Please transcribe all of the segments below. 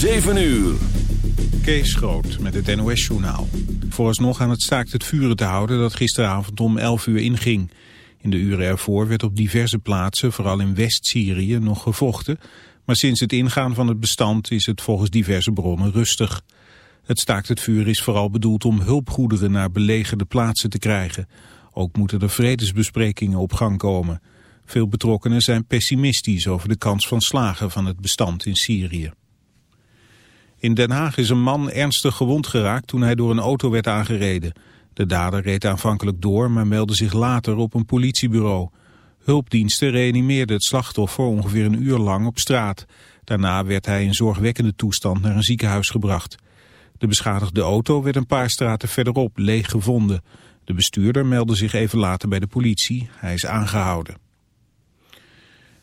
7 uur. Kees Groot met het NOS-journaal. Vooralsnog aan het staakt het vuren te houden dat gisteravond om 11 uur inging. In de uren ervoor werd op diverse plaatsen, vooral in West-Syrië, nog gevochten. Maar sinds het ingaan van het bestand is het volgens diverse bronnen rustig. Het staakt het vuur is vooral bedoeld om hulpgoederen naar belegerde plaatsen te krijgen. Ook moeten er vredesbesprekingen op gang komen. Veel betrokkenen zijn pessimistisch over de kans van slagen van het bestand in Syrië. In Den Haag is een man ernstig gewond geraakt toen hij door een auto werd aangereden. De dader reed aanvankelijk door, maar meldde zich later op een politiebureau. Hulpdiensten reanimeerden het slachtoffer ongeveer een uur lang op straat. Daarna werd hij in zorgwekkende toestand naar een ziekenhuis gebracht. De beschadigde auto werd een paar straten verderop leeg gevonden. De bestuurder meldde zich even later bij de politie. Hij is aangehouden.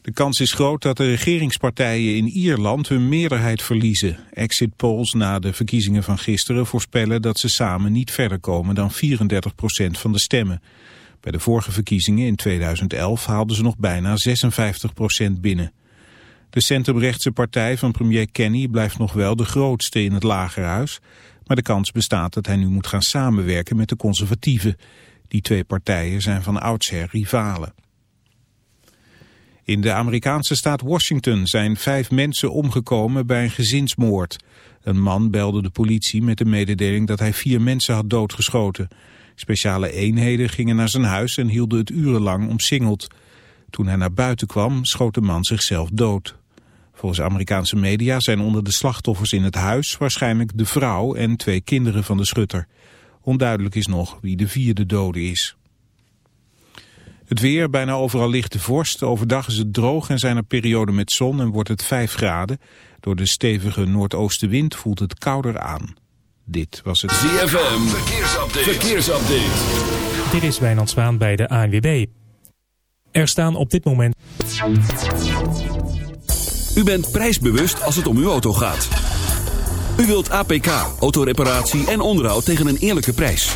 De kans is groot dat de regeringspartijen in Ierland hun meerderheid verliezen. Exit polls na de verkiezingen van gisteren voorspellen dat ze samen niet verder komen dan 34% van de stemmen. Bij de vorige verkiezingen in 2011 haalden ze nog bijna 56% binnen. De centrumrechtse partij van premier Kenny blijft nog wel de grootste in het lagerhuis, maar de kans bestaat dat hij nu moet gaan samenwerken met de conservatieven. Die twee partijen zijn van oudsher rivalen. In de Amerikaanse staat Washington zijn vijf mensen omgekomen bij een gezinsmoord. Een man belde de politie met de mededeling dat hij vier mensen had doodgeschoten. Speciale eenheden gingen naar zijn huis en hielden het urenlang omsingeld. Toen hij naar buiten kwam, schoot de man zichzelf dood. Volgens Amerikaanse media zijn onder de slachtoffers in het huis waarschijnlijk de vrouw en twee kinderen van de schutter. Onduidelijk is nog wie de vierde dode is. Het weer, bijna overal lichte vorst. Overdag is het droog en zijn er perioden met zon en wordt het 5 graden. Door de stevige noordoostenwind voelt het kouder aan. Dit was het ZFM Verkeersupdate. Verkeersupdate. Dit is Wijnand Zwaan bij de ANWB. Er staan op dit moment... U bent prijsbewust als het om uw auto gaat. U wilt APK, autoreparatie en onderhoud tegen een eerlijke prijs.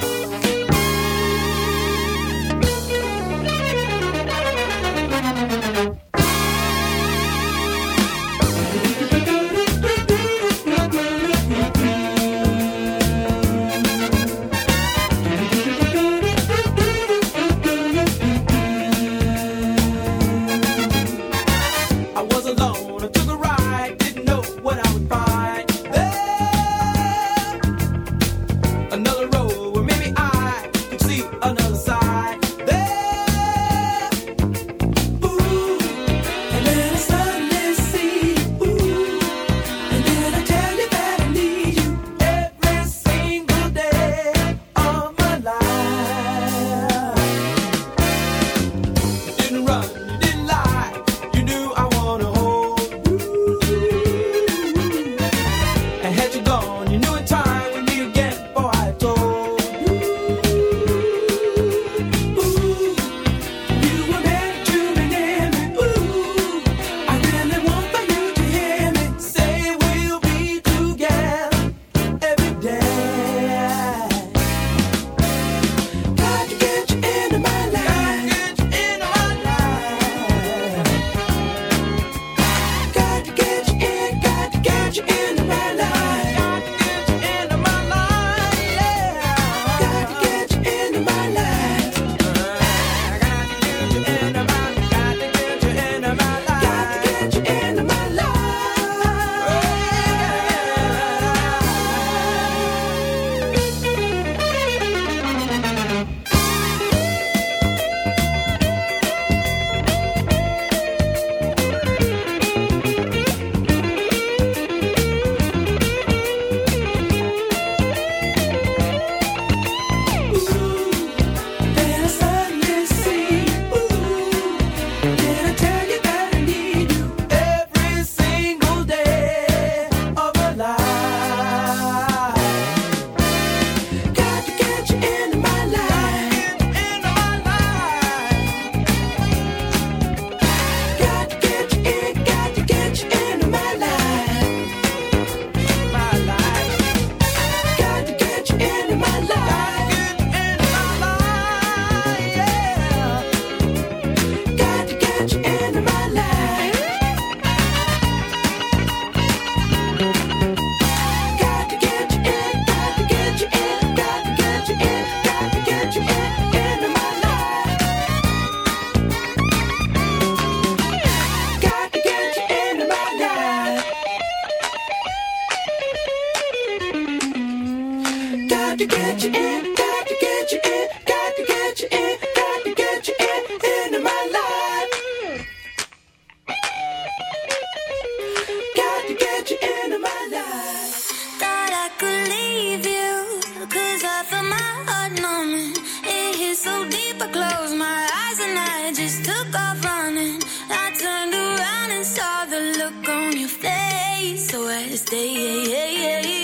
so I stay.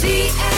ZFM.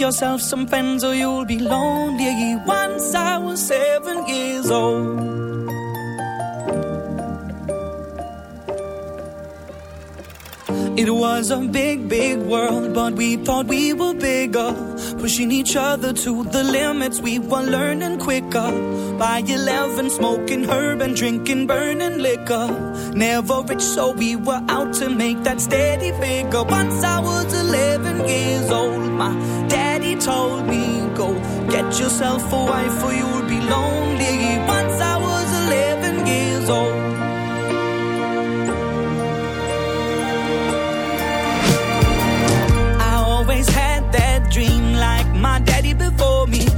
yourself some friends or you'll be lonely. Once I was seven years old. It was a big, big world, but we thought we were bigger. Pushing each other to the limits, we were learning quicker. By 11, smoking herb and drinking burning liquor. Never rich, so we were out to make that steady figure. Once I was 11 years old, my daddy told me, Go get yourself a wife or you'll be lonely. Once I was 11 years old. I always had that dream like my daddy before me.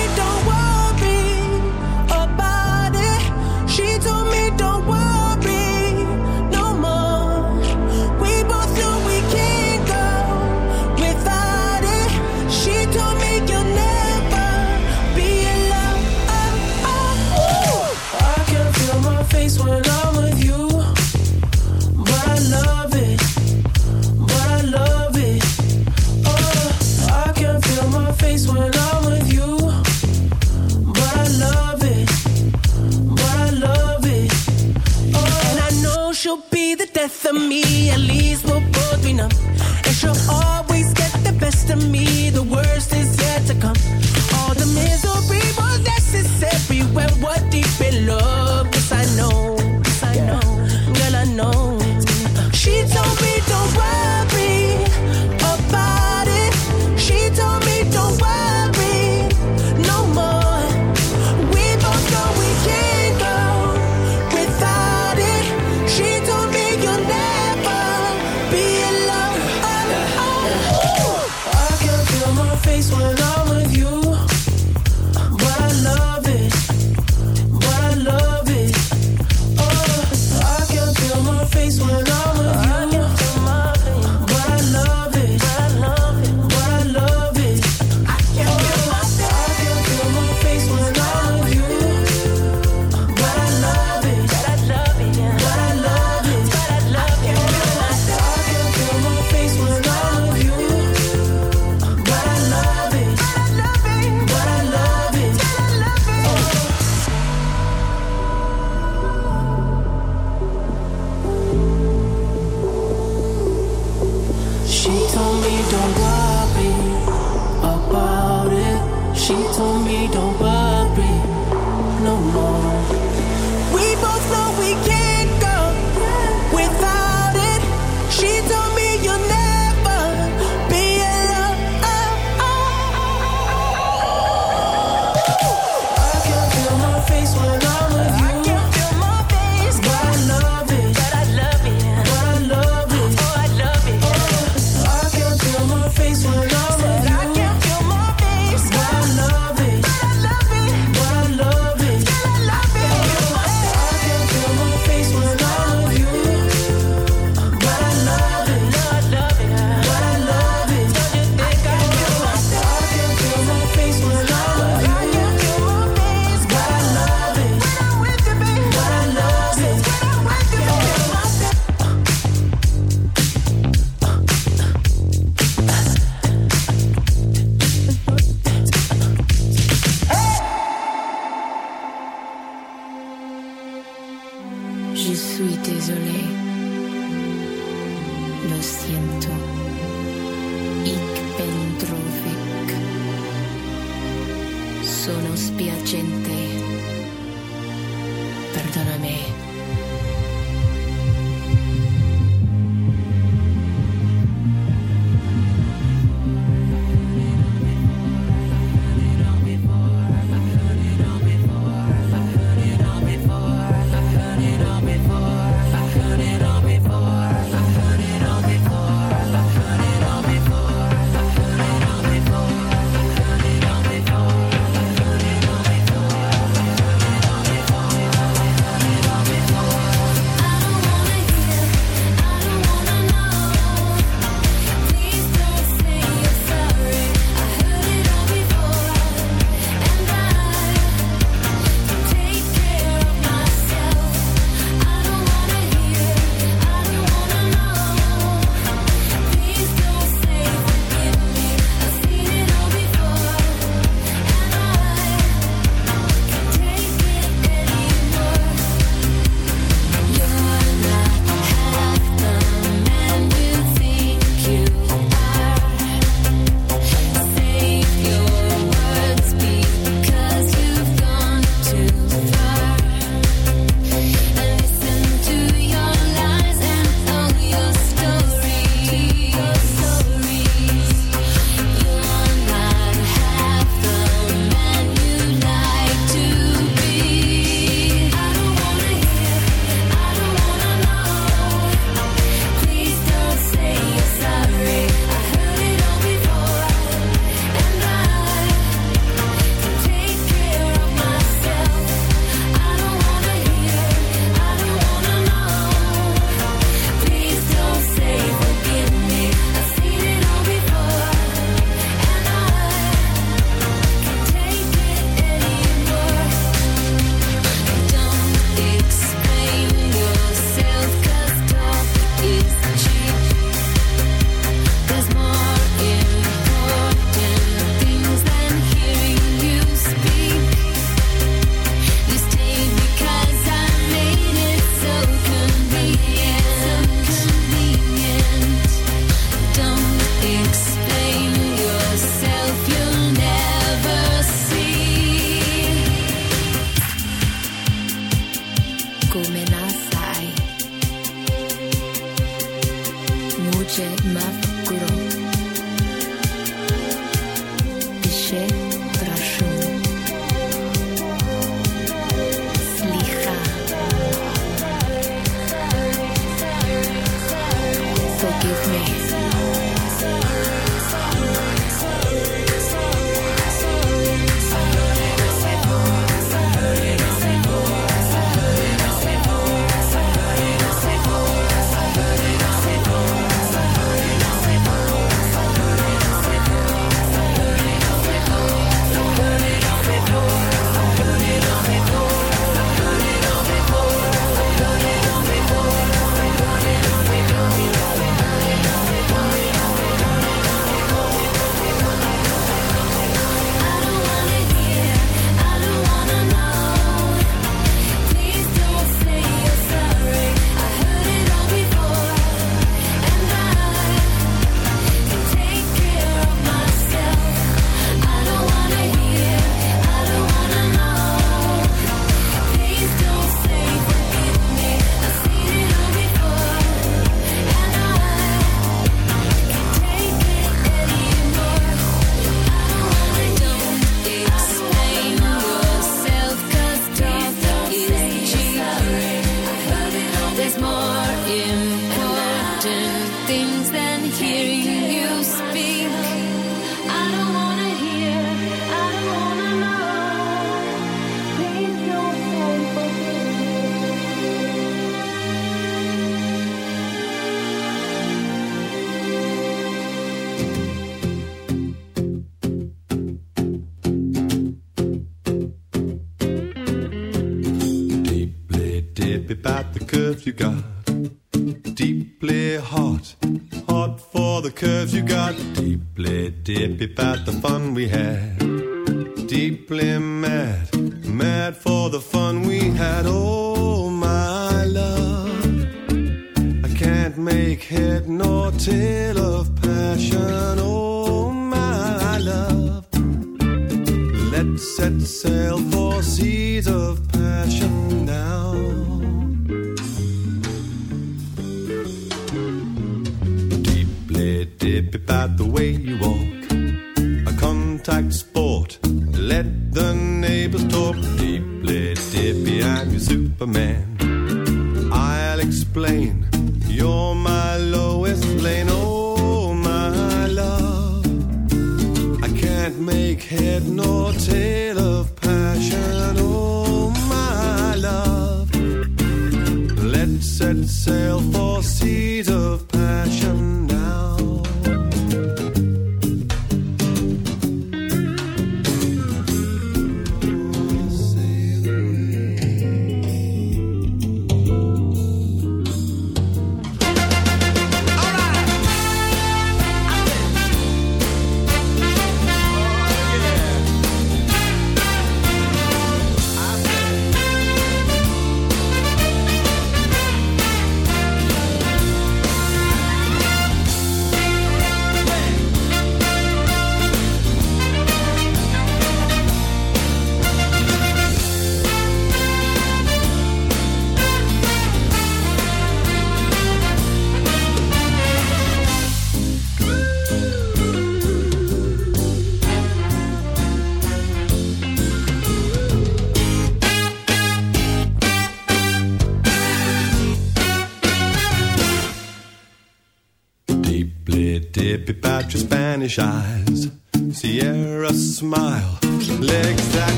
tá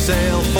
sail